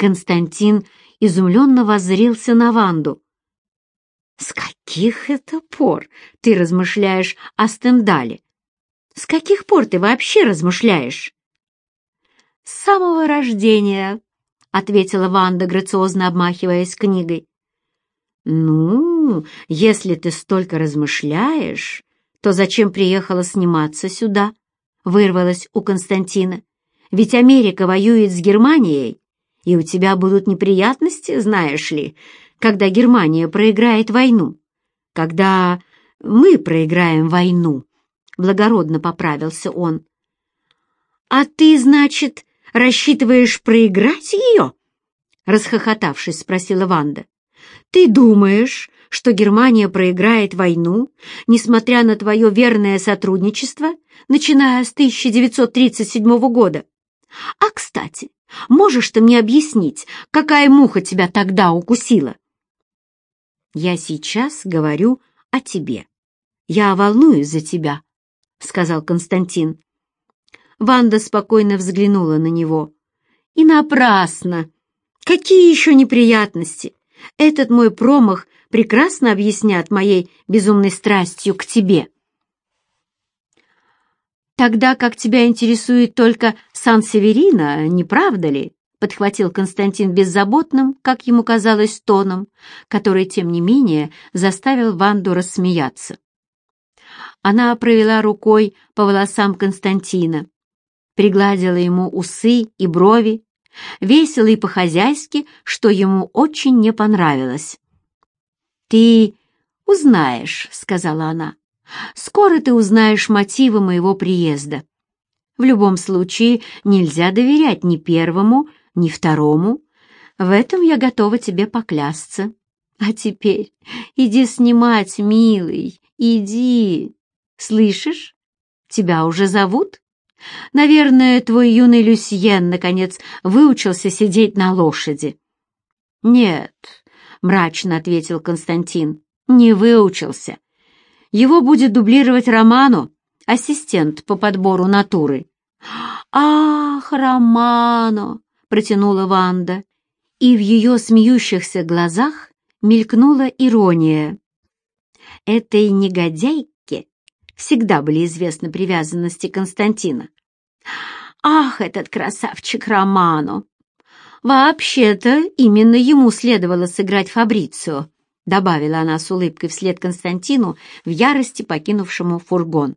Константин изумленно воззрился на Ванду. «С каких это пор ты размышляешь о Стендале? С каких пор ты вообще размышляешь?» «С самого рождения», — ответила Ванда, грациозно обмахиваясь книгой. «Ну, если ты столько размышляешь, то зачем приехала сниматься сюда?» — вырвалась у Константина. «Ведь Америка воюет с Германией, и у тебя будут неприятности, знаешь ли, когда Германия проиграет войну. Когда мы проиграем войну», — благородно поправился он. «А ты, значит, рассчитываешь проиграть ее?» Расхохотавшись, спросила Ванда. «Ты думаешь, что Германия проиграет войну, несмотря на твое верное сотрудничество, начиная с 1937 года? А, кстати, можешь ты мне объяснить, какая муха тебя тогда укусила?» «Я сейчас говорю о тебе. Я волнуюсь за тебя», — сказал Константин. Ванда спокойно взглянула на него. «И напрасно! Какие еще неприятности! Этот мой промах прекрасно объяснят моей безумной страстью к тебе». «Тогда как тебя интересует только Сан-Северино, не правда ли?» — подхватил Константин беззаботным, как ему казалось, тоном, который, тем не менее, заставил Ванду рассмеяться. Она провела рукой по волосам Константина, пригладила ему усы и брови, весело и по-хозяйски, что ему очень не понравилось. «Ты узнаешь», — сказала она. «Скоро ты узнаешь мотивы моего приезда. В любом случае нельзя доверять ни первому, ни второму. В этом я готова тебе поклясться. А теперь иди снимать, милый, иди. Слышишь? Тебя уже зовут?» Наверное, твой юный Люсьен, наконец, выучился сидеть на лошади. Нет, — мрачно ответил Константин, — не выучился. Его будет дублировать Роману, ассистент по подбору натуры. «Ах, Романо!» — протянула Ванда, и в ее смеющихся глазах мелькнула ирония. Этой негодяй всегда были известны привязанности Константина. «Ах, этот красавчик Романо! Вообще-то именно ему следовало сыграть Фабрицио», добавила она с улыбкой вслед Константину в ярости покинувшему фургон.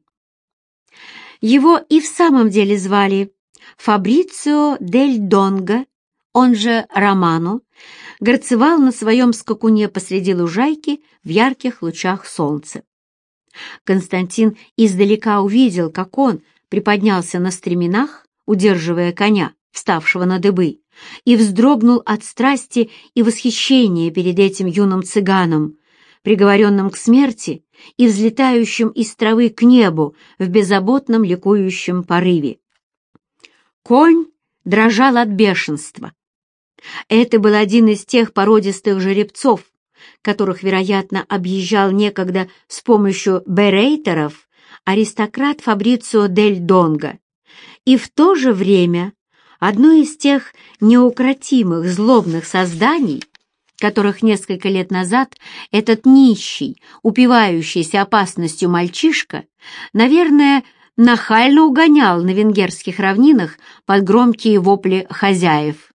Его и в самом деле звали Фабрицио дель Донго, он же Романо, горцевал на своем скакуне посреди лужайки в ярких лучах солнца. Константин издалека увидел, как он приподнялся на стременах, удерживая коня, вставшего на дыбы, и вздрогнул от страсти и восхищения перед этим юным цыганом, приговоренным к смерти и взлетающим из травы к небу в беззаботном ликующем порыве. Конь дрожал от бешенства. Это был один из тех породистых жеребцов, которых, вероятно, объезжал некогда с помощью берейтеров аристократ Фабрицио дель Донго, и в то же время одно из тех неукротимых злобных созданий, которых несколько лет назад этот нищий, упивающийся опасностью мальчишка, наверное, нахально угонял на венгерских равнинах под громкие вопли хозяев.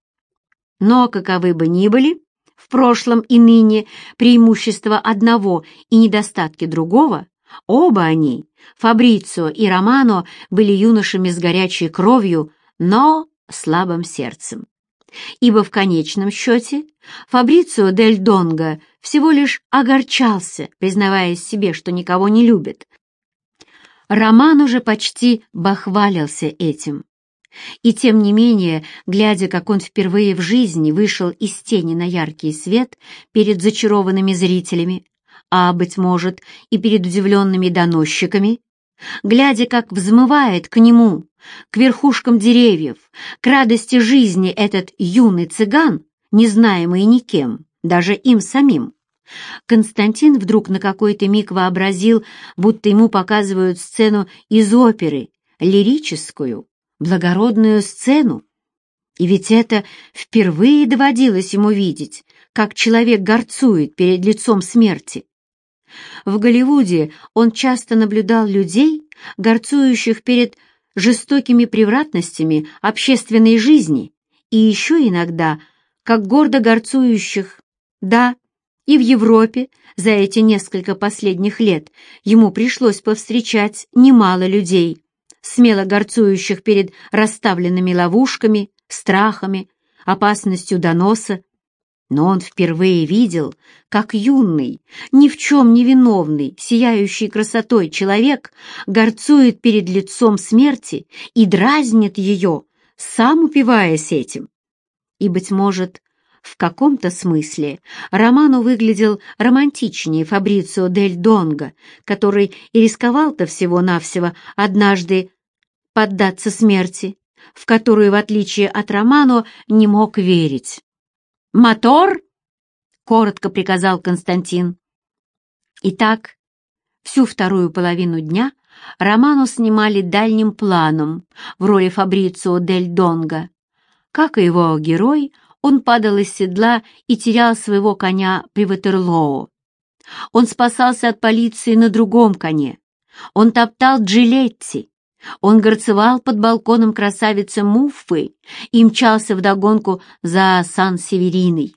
Но, каковы бы ни были, в прошлом и ныне преимущества одного и недостатки другого, оба они, Фабрицио и Романо, были юношами с горячей кровью, но слабым сердцем. Ибо в конечном счете Фабрицио дель Донго всего лишь огорчался, признаваясь себе, что никого не любит. Роман уже почти бахвалился этим. И тем не менее, глядя, как он впервые в жизни вышел из тени на яркий свет перед зачарованными зрителями, а, быть может, и перед удивленными доносчиками, глядя, как взмывает к нему, к верхушкам деревьев, к радости жизни этот юный цыган, не знаемый никем, даже им самим, Константин вдруг на какой-то миг вообразил, будто ему показывают сцену из оперы, лирическую, благородную сцену. И ведь это впервые доводилось ему видеть, как человек горцует перед лицом смерти. В Голливуде он часто наблюдал людей, горцующих перед жестокими превратностями общественной жизни, и еще иногда, как гордо горцующих, да, и в Европе за эти несколько последних лет ему пришлось повстречать немало людей, смело горцующих перед расставленными ловушками, страхами, опасностью доноса, но он впервые видел, как юный, ни в чем не виновный, сияющий красотой человек горцует перед лицом смерти и дразнит ее, сам упиваясь этим. И, быть может, в каком-то смысле Роману выглядел романтичнее Фабрицио дель Донго, который и рисковал-то всего-навсего однажды поддаться смерти, в которую, в отличие от Романо, не мог верить. «Мотор!» — коротко приказал Константин. Итак, всю вторую половину дня Роману снимали дальним планом в роли Фабрицио дель Донго. Как и его герой, он падал из седла и терял своего коня при Ватерлоу. Он спасался от полиции на другом коне. Он топтал Джилетти, он горцевал под балконом красавицы Муффы и мчался вдогонку за Сан-Севериной.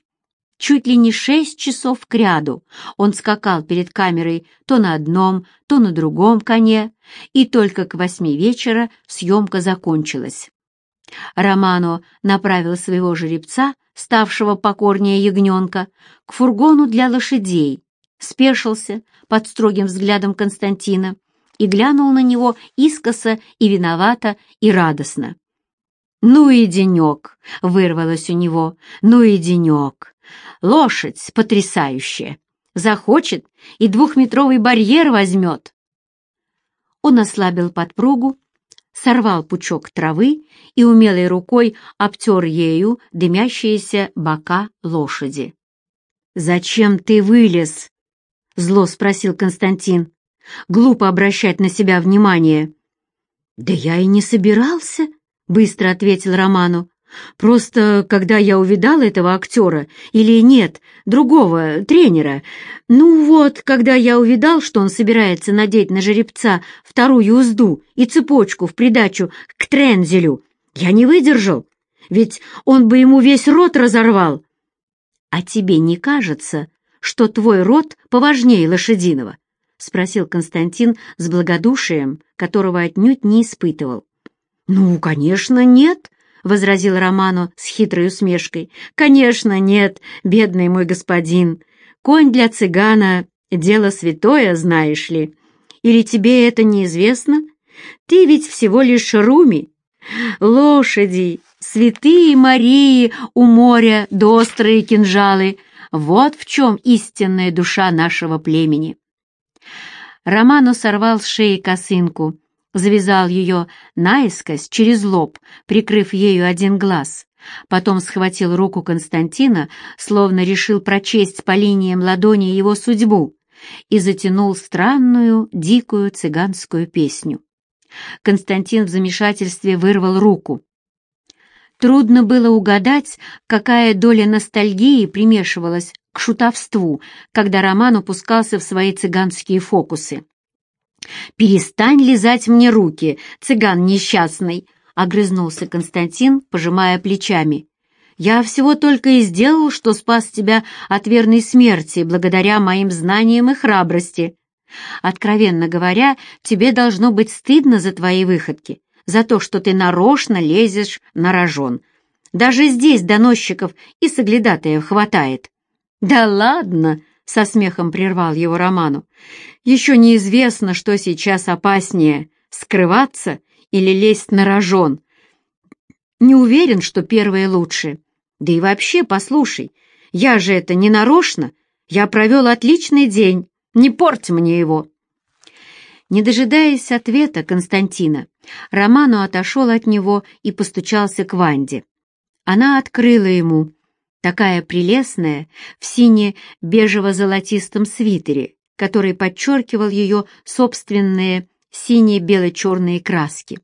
Чуть ли не шесть часов кряду он скакал перед камерой то на одном, то на другом коне, и только к восьми вечера съемка закончилась. Романо направил своего жеребца, ставшего покорнее ягненка, к фургону для лошадей, спешился под строгим взглядом Константина и глянул на него искоса и виновато, и радостно. «Ну и денек!» — вырвалось у него. «Ну и денек! Лошадь потрясающая! Захочет и двухметровый барьер возьмет!» Он ослабил подпругу, сорвал пучок травы и умелой рукой обтер ею дымящиеся бока лошади. «Зачем ты вылез?» — зло спросил Константин. Глупо обращать на себя внимание. «Да я и не собирался», — быстро ответил Роману. «Просто, когда я увидал этого актера, или нет, другого, тренера, ну вот, когда я увидал, что он собирается надеть на жеребца вторую узду и цепочку в придачу к трензелю, я не выдержал, ведь он бы ему весь рот разорвал. А тебе не кажется, что твой рот поважнее лошадиного?» — спросил Константин с благодушием, которого отнюдь не испытывал. «Ну, конечно, нет», — возразил Роману с хитрой усмешкой. «Конечно, нет, бедный мой господин. Конь для цыгана — дело святое, знаешь ли. Или тебе это неизвестно? Ты ведь всего лишь руми. Лошади, святые Марии у моря, да острые кинжалы — вот в чем истинная душа нашего племени». Романо сорвал с шеи косынку, завязал ее наискось через лоб, прикрыв ею один глаз. Потом схватил руку Константина, словно решил прочесть по линиям ладони его судьбу, и затянул странную, дикую цыганскую песню. Константин в замешательстве вырвал руку. Трудно было угадать, какая доля ностальгии примешивалась к шутовству, когда Роман упускался в свои цыганские фокусы. «Перестань лизать мне руки, цыган несчастный!» — огрызнулся Константин, пожимая плечами. «Я всего только и сделал, что спас тебя от верной смерти благодаря моим знаниям и храбрости. Откровенно говоря, тебе должно быть стыдно за твои выходки, за то, что ты нарочно лезешь на рожон. Даже здесь доносчиков и соглядатаев хватает». «Да ладно!» — со смехом прервал его Роману. «Еще неизвестно, что сейчас опаснее — скрываться или лезть на рожон. Не уверен, что первое лучше. Да и вообще, послушай, я же это не нарочно. Я провел отличный день. Не порть мне его!» Не дожидаясь ответа Константина, Роману отошел от него и постучался к Ванде. Она открыла ему, такая прелестная, в сине-бежево-золотистом свитере, который подчеркивал ее собственные синие-бело-черные краски.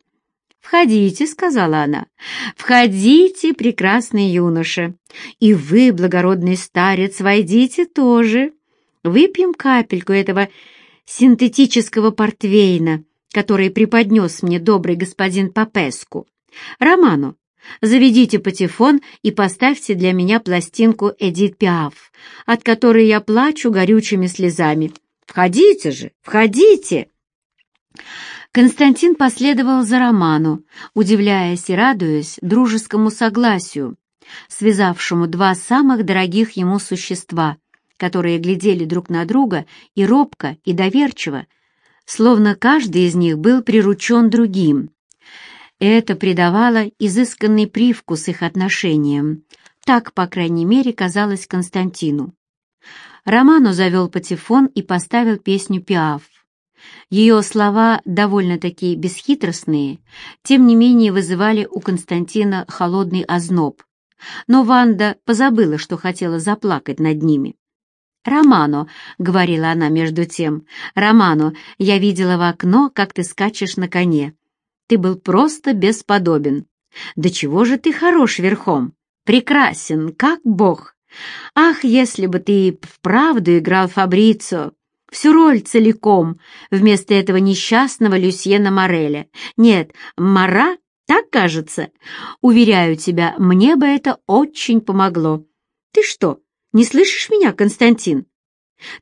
«Входите», — сказала она, — «входите, прекрасный юноша, и вы, благородный старец, войдите тоже. Выпьем капельку этого синтетического портвейна, который преподнес мне добрый господин Папеску. Роману, заведите патефон и поставьте для меня пластинку Эдит Пиаф, от которой я плачу горючими слезами. Входите же, входите!» Константин последовал за Роману, удивляясь и радуясь дружескому согласию, связавшему два самых дорогих ему существа, которые глядели друг на друга и робко, и доверчиво, словно каждый из них был приручен другим. Это придавало изысканный привкус их отношениям. Так, по крайней мере, казалось Константину. Роману завел патефон и поставил песню «Пиаф». Ее слова, довольно-таки бесхитростные, тем не менее вызывали у Константина холодный озноб. Но Ванда позабыла, что хотела заплакать над ними. «Романо», — говорила она между тем, — «Романо, я видела в окно, как ты скачешь на коне. Ты был просто бесподобен. Да чего же ты хорош верхом? Прекрасен, как бог. Ах, если бы ты вправду играл Фабрицо, всю роль целиком, вместо этого несчастного Люсьена Мореля. Нет, Мара, так кажется. Уверяю тебя, мне бы это очень помогло. Ты что, не слышишь меня, Константин?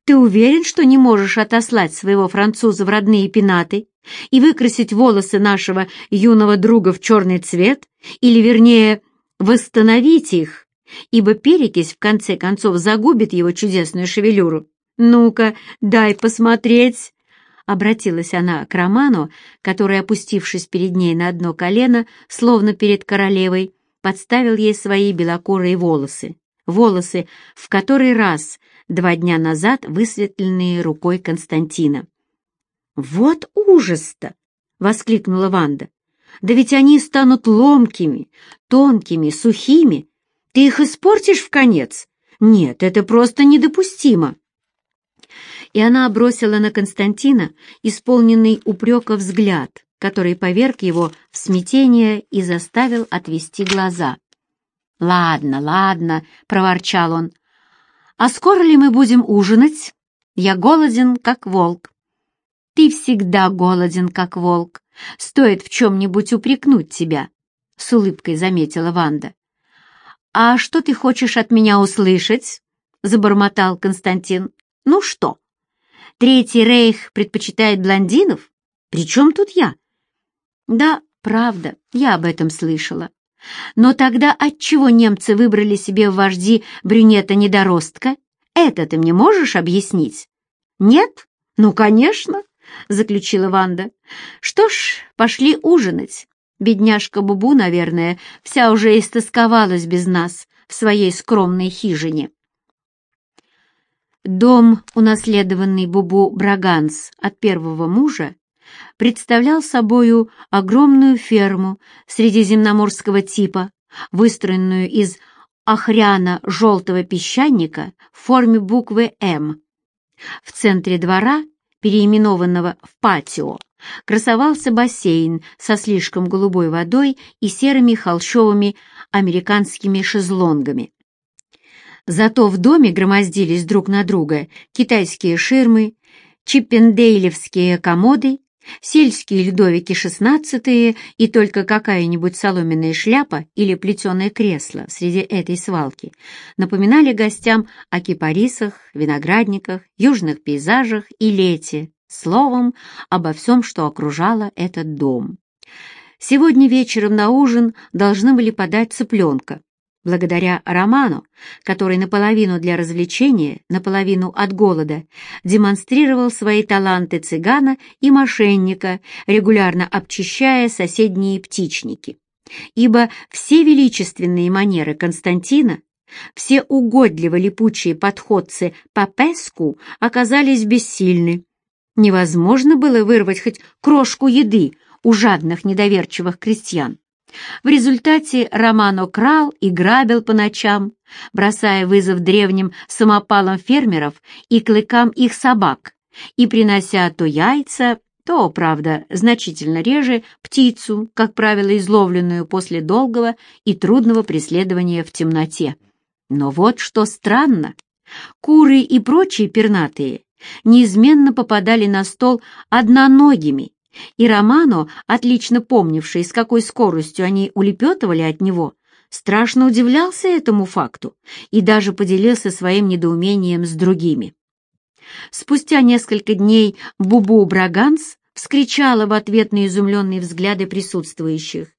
Ты уверен, что не можешь отослать своего француза в родные пенаты и выкрасить волосы нашего юного друга в черный цвет, или, вернее, восстановить их, ибо перекись в конце концов загубит его чудесную шевелюру? «Ну-ка, дай посмотреть!» Обратилась она к Роману, который, опустившись перед ней на одно колено, словно перед королевой, подставил ей свои белокурые волосы. Волосы, в который раз, два дня назад, высветленные рукой Константина. «Вот ужас-то!» — воскликнула Ванда. «Да ведь они станут ломкими, тонкими, сухими. Ты их испортишь в конец? Нет, это просто недопустимо!» и она бросила на Константина исполненный упрека взгляд, который поверг его в смятение и заставил отвести глаза. «Ладно, ладно», — проворчал он. «А скоро ли мы будем ужинать? Я голоден, как волк». «Ты всегда голоден, как волк. Стоит в чем-нибудь упрекнуть тебя», — с улыбкой заметила Ванда. «А что ты хочешь от меня услышать?» — забормотал Константин. «Ну что?» Третий рейх предпочитает блондинов? При чем тут я? Да, правда, я об этом слышала. Но тогда отчего немцы выбрали себе в вожди брюнета-недоростка? Это ты мне можешь объяснить? Нет? Ну, конечно, заключила Ванда. Что ж, пошли ужинать. Бедняжка Бубу, наверное, вся уже истосковалась без нас в своей скромной хижине. Дом, унаследованный Бубу Браганс от первого мужа, представлял собою огромную ферму средиземноморского типа, выстроенную из охряна желтого песчаника в форме буквы «М». В центре двора, переименованного в патио, красовался бассейн со слишком голубой водой и серыми холщовыми американскими шезлонгами. Зато в доме громоздились друг на друга китайские ширмы, чиппендейлевские комоды, сельские льдовики XVI и только какая-нибудь соломенная шляпа или плетеное кресло среди этой свалки напоминали гостям о кипарисах, виноградниках, южных пейзажах и лете, словом, обо всем, что окружало этот дом. Сегодня вечером на ужин должны были подать цыпленка, Благодаря роману, который наполовину для развлечения, наполовину от голода, демонстрировал свои таланты цыгана и мошенника, регулярно обчищая соседние птичники. Ибо все величественные манеры Константина, все угодливо-липучие подходцы по Песку оказались бессильны. Невозможно было вырвать хоть крошку еды у жадных недоверчивых крестьян. В результате Романо крал и грабил по ночам, бросая вызов древним самопалам фермеров и клыкам их собак, и принося то яйца, то, правда, значительно реже птицу, как правило, изловленную после долгого и трудного преследования в темноте. Но вот что странно. Куры и прочие пернатые неизменно попадали на стол одноногими, и Романо, отлично помнивший, с какой скоростью они улепетывали от него, страшно удивлялся этому факту и даже поделился своим недоумением с другими. Спустя несколько дней Бубу Браганс вскричала в ответ на изумленные взгляды присутствующих.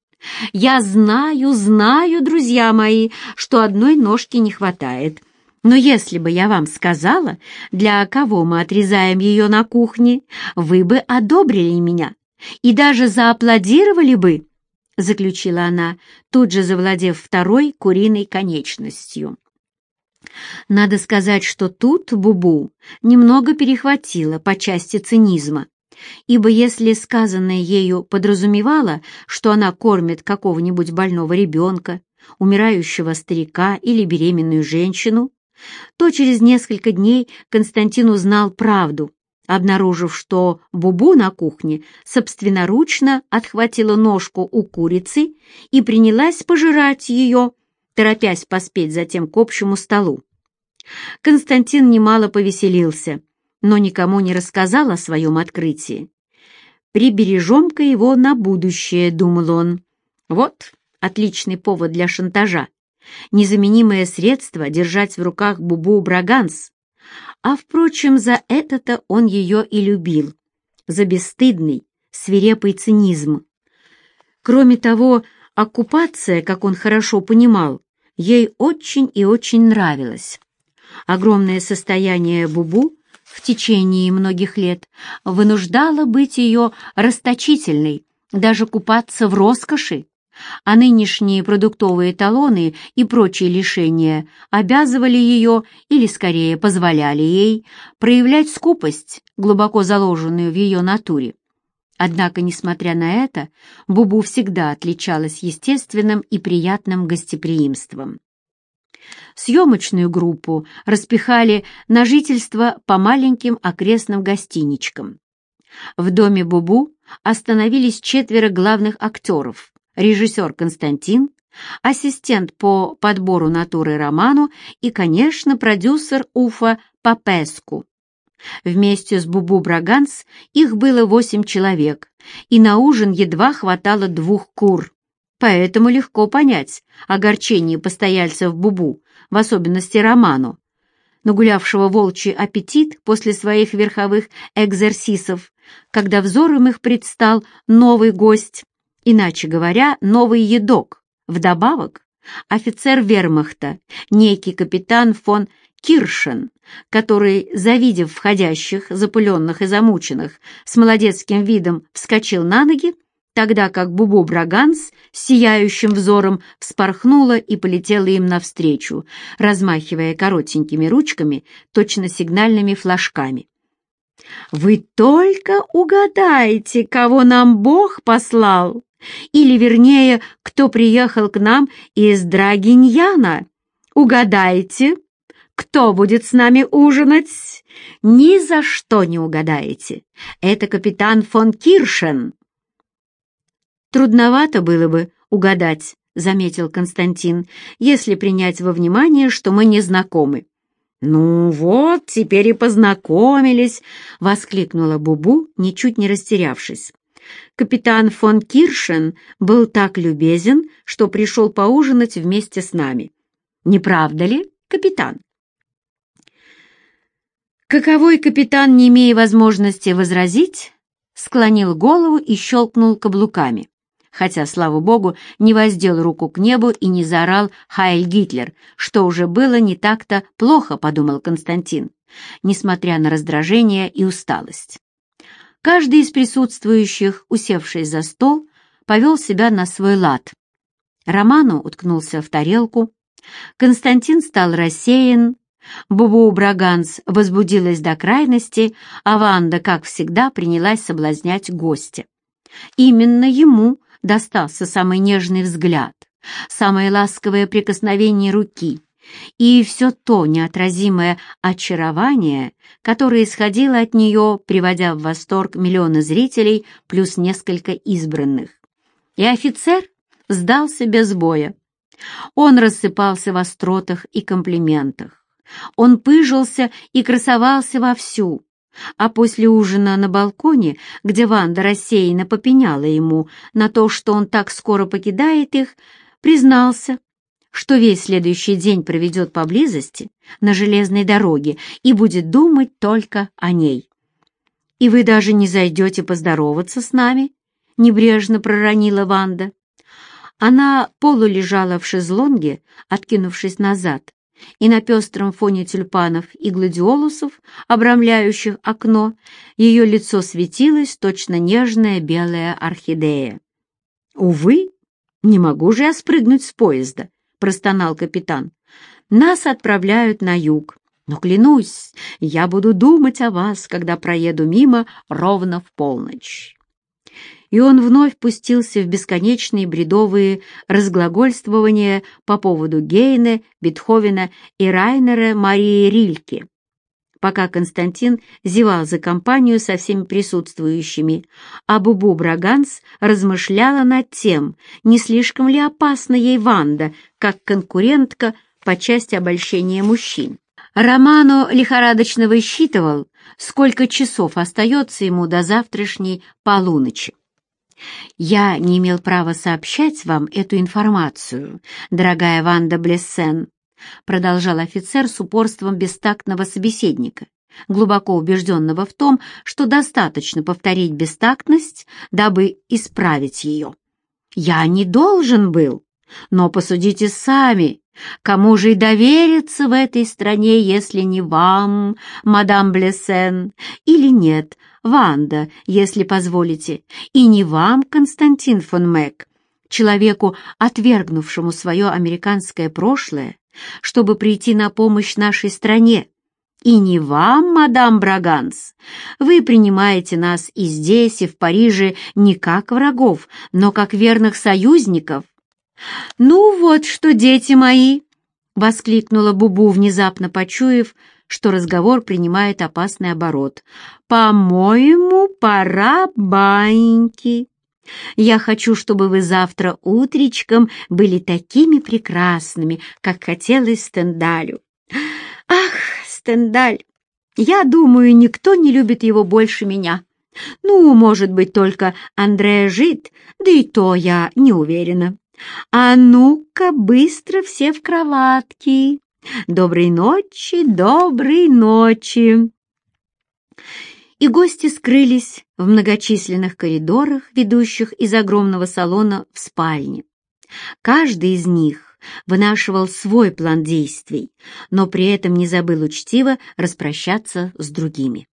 «Я знаю, знаю, друзья мои, что одной ножки не хватает. Но если бы я вам сказала, для кого мы отрезаем ее на кухне, вы бы одобрили меня и даже зааплодировали бы», — заключила она, тут же завладев второй куриной конечностью. Надо сказать, что тут Бубу немного перехватила по части цинизма, ибо если сказанное ею подразумевало, что она кормит какого-нибудь больного ребенка, умирающего старика или беременную женщину, то через несколько дней Константин узнал правду, обнаружив, что Бубу на кухне собственноручно отхватила ножку у курицы и принялась пожирать ее, торопясь поспеть затем к общему столу. Константин немало повеселился, но никому не рассказал о своем открытии. «Прибережем-ка его на будущее», — думал он. «Вот отличный повод для шантажа. Незаменимое средство держать в руках Бубу Браганс. А, впрочем, за это-то он ее и любил, за бесстыдный, свирепый цинизм. Кроме того, оккупация, как он хорошо понимал, ей очень и очень нравилась. Огромное состояние Бубу в течение многих лет вынуждало быть ее расточительной, даже купаться в роскоши, а нынешние продуктовые талоны и прочие лишения обязывали ее, или скорее позволяли ей, проявлять скупость, глубоко заложенную в ее натуре. Однако, несмотря на это, Бубу всегда отличалась естественным и приятным гостеприимством. Съемочную группу распихали на жительство по маленьким окрестным гостиничкам. В доме Бубу остановились четверо главных актеров, режиссер Константин, ассистент по подбору натуры Роману и, конечно, продюсер Уфа Папеску. Вместе с Бубу Браганс их было восемь человек, и на ужин едва хватало двух кур. Поэтому легко понять огорчение постояльцев Бубу, в особенности Роману, нагулявшего волчий аппетит после своих верховых экзерсисов, когда взором их предстал новый гость, иначе говоря, новый едок. Вдобавок, офицер вермахта, некий капитан фон Киршен, который, завидев входящих, запыленных и замученных, с молодецким видом вскочил на ноги, тогда как Бубу Браганс с сияющим взором вспорхнула и полетела им навстречу, размахивая коротенькими ручками, точно сигнальными флажками. «Вы только угадаете, кого нам Бог послал!» Или, вернее, кто приехал к нам из Драгиньяна. Угадайте, кто будет с нами ужинать? Ни за что не угадаете. Это капитан фон Киршен. Трудновато было бы угадать, заметил Константин, если принять во внимание, что мы не знакомы. «Ну вот, теперь и познакомились!» — воскликнула Бубу, ничуть не растерявшись. Капитан фон Киршен был так любезен, что пришел поужинать вместе с нами. Не правда ли, капитан? Каковой капитан, не имея возможности возразить, склонил голову и щелкнул каблуками, хотя, слава богу, не воздел руку к небу и не заорал «Хайль Гитлер», что уже было не так-то плохо, подумал Константин, несмотря на раздражение и усталость. Каждый из присутствующих, усевшись за стол, повел себя на свой лад. Роману уткнулся в тарелку, Константин стал рассеян, Бубу Браганс возбудилась до крайности, а Ванда, как всегда, принялась соблазнять гостя. Именно ему достался самый нежный взгляд, самое ласковое прикосновение руки и все то неотразимое очарование, которое исходило от нее, приводя в восторг миллионы зрителей плюс несколько избранных. И офицер сдался без боя. Он рассыпался в остротах и комплиментах. Он пыжился и красовался вовсю, а после ужина на балконе, где Ванда рассеянно попеняла ему на то, что он так скоро покидает их, признался, что весь следующий день проведет поблизости на железной дороге и будет думать только о ней. «И вы даже не зайдете поздороваться с нами?» — небрежно проронила Ванда. Она полулежала в шезлонге, откинувшись назад, и на пестром фоне тюльпанов и гладиолусов, обрамляющих окно, ее лицо светилось, точно нежная белая орхидея. «Увы, не могу же я спрыгнуть с поезда», — простонал капитан. «Нас отправляют на юг, но, клянусь, я буду думать о вас, когда проеду мимо ровно в полночь» и он вновь пустился в бесконечные бредовые разглагольствования по поводу Гейне, Бетховена и Райнера Марии Рильке. Пока Константин зевал за компанию со всеми присутствующими, а Бубу Браганс размышляла над тем, не слишком ли опасна ей Ванда, как конкурентка по части обольщения мужчин. Романо лихорадочно высчитывал, сколько часов остается ему до завтрашней полуночи. «Я не имел права сообщать вам эту информацию, дорогая Ванда Блессен», продолжал офицер с упорством бестактного собеседника, глубоко убежденного в том, что достаточно повторить бестактность, дабы исправить ее. «Я не должен был, но посудите сами, кому же и довериться в этой стране, если не вам, мадам Блессен, или нет, Ванда, если позволите, и не вам, Константин фон Мэг, человеку, отвергнувшему свое американское прошлое, чтобы прийти на помощь нашей стране. И не вам, мадам Браганс. Вы принимаете нас и здесь, и в Париже не как врагов, но как верных союзников. Ну вот что, дети мои, — воскликнула Бубу, внезапно почуяв, что разговор принимает опасный оборот. «По-моему, пора баньки. Я хочу, чтобы вы завтра утречком были такими прекрасными, как хотелось Стендалю. Ах, Стендаль, я думаю, никто не любит его больше меня. Ну, может быть, только Андреа Жит, да и то я не уверена. А ну-ка, быстро все в кроватки!» Доброй ночи, доброй ночи!» И гости скрылись в многочисленных коридорах, ведущих из огромного салона в спальне. Каждый из них вынашивал свой план действий, но при этом не забыл учтиво распрощаться с другими.